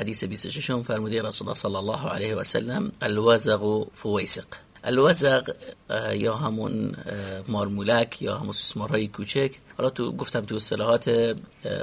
حدیث 26 فرموده رسول الله صلی الله علیه و سلم الوزغ فویسق. الوزق یا همون مارمولک یا همون سسمارهای کوچک. حالا تو گفتم تو اصطلاحات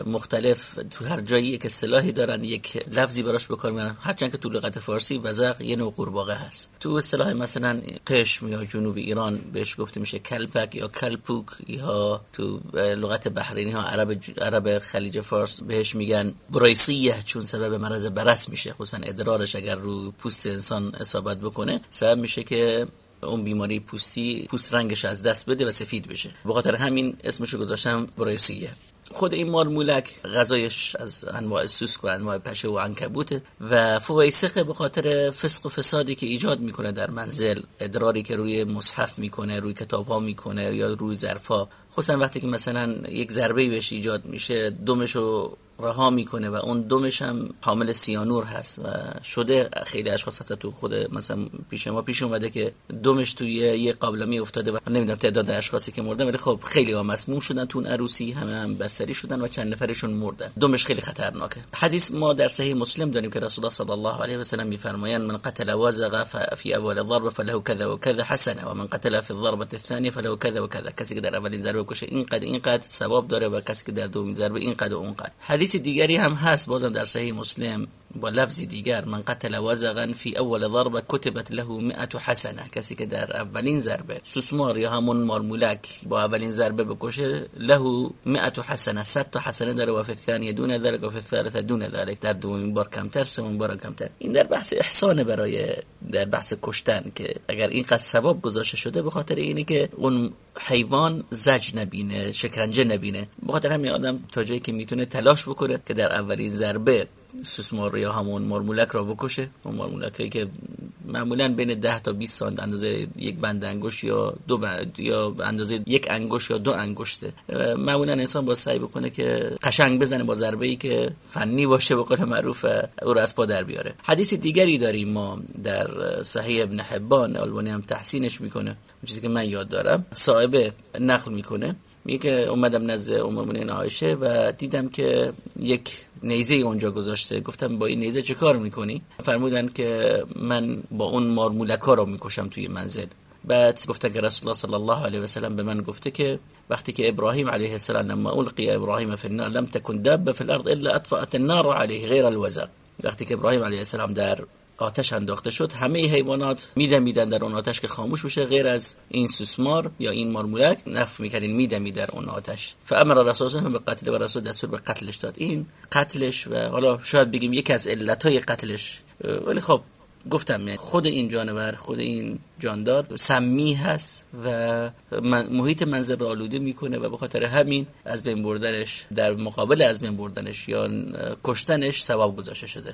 مختلف تو هر جایی یک اصطلاحی دارن یک لفظی براش بکار میارن. هرچند که تو لغت فارسی وزق یه نوع قورباغه هست. تو اصطلاح مثلا قشم یا جنوب ایران بهش گفته میشه کلپک یا کلپوک یا تو لغت بحرینی ها عرب عرب خلیج فارس بهش میگن برایسیه چون سبب مرض برس میشه خصوصا ادرارش اگر رو پوست انسان اصابت بکنه سبب میشه که اون بیماری پوستی پوست رنگش از دست بده و سفید بشه. به خاطر همین اسمشو گذاشتم برایسیه خود این مارمولک غذایش از انواع سوسک و انواع پشه و عنکبوته و فویسقه به خاطر فسق و فسادی که ایجاد می‌کنه در منزل ادراری که روی مصحف می‌کنه روی کتاب ها می‌کنه یا روی ظرفا خصوصا وقتی که مثلا یک ضربه بهش ایجاد میشه دمشو رها می‌کنه و اون دومش هم حامل سیانور هست و شده خیلی اشخاص تو خود مثلا پیش ما پیش اومده که دومش توی یه قابلمه افتاده و نمی‌دونم تعداد اشخاصی که مردن ولی خب خیلی ها مسموم شدن تو عروسی همه هم بسری شدن و چند نفرشون مردن. دومش خیلی خطرناکه. حدیث ما در صحیح مسلم داریم که رسول الله صلی الله علیه و سلم میفرمایند من قتل وازغ فی اول الضربه فله كذا وكذا حسنه ومن قتل في الضربه الثانيه فله كذا وكذا کسی که در اولین ضربه کشه اینقدر اینقدر ثواب داره و کسی که در دومین ضربه اینقدر و اونقدر. حدیث دیگری هم هست بازم در صحیح مسلم. با لفظ دیگر من قتل وزغا فی اول ضربه کتبت له 100 حسنه کسی که در اولین ضربه سوسمار یا همون مارمولک با اولین ضربه بکشه له 100 حسنه 100 تا حسنه داره و فی الثانیه دون ذلك و فی الثالثه دون ذلك در دومین بار کمتر سومین بار کمتر. این در بحث احسان برای در بحث کشتن که اگر این قد ثواب گذاشته شده به خاطر اینه که اون حیوان زج نبینه شکنجه نبینه. به خاطر همین آدم تا جایی که می‌تونه تلاش بکنه که در اولین ضربه سوسمار یا همون مرمولک را بکشه. اون مرمولک که معمولا بین 10 تا 20 سانت اندازه یک بند انگشت یا دو بند یا اندازه یک انگشت یا دو انگشته. معمولا انسان با سعی بکنه که قشنگ بزنه با ضربه ای که فنی باشه به قول معروف او را از پا در بیاره. حدیث دیگری داریم ما در صحیح ابن حبان البانی هم تحسینش می‌کنه. چیزی که من یاد دارم صاحب نقل می‌کنه. میگه که اومدم نزد ام المؤمنین عایشه و دیدم که یک نیزه اونجا گذاشته. گفتم با این نیزه چه کار می‌کنی؟ فرمودن که من با اون مارمولکا رو می‌کشم توی منزل. بعد گفته که رسول الله صلی الله علیه و سلم به من گفته که وقتی که ابراهیم علیه السلام لما القی ابراهیم فی النار لم تكن دابه فی الارض الا اطفأت النار علیه غیر الوزق وقتی که ابراهیم علیه السلام در آتش انداخته شد همه حیوانات میدمیدن در اون آتش که خاموش بشه غیر از این سوسمار یا این مارمولک نف می‌کردین میدمید در اون آتش. فامر رسول الله به قتل و رسول دستور به قتلش داد. این قتلش و حالا شاید بگیم یکی از علتهای قتلش ولی خب گفتم خود این جانور خود این جاندار سمی هست و محیط منظر را آلوده می‌کنه و به خاطر همین از بین بردنش در مقابل از بین بردنش یا کشتنش ثواب گذاشته شده.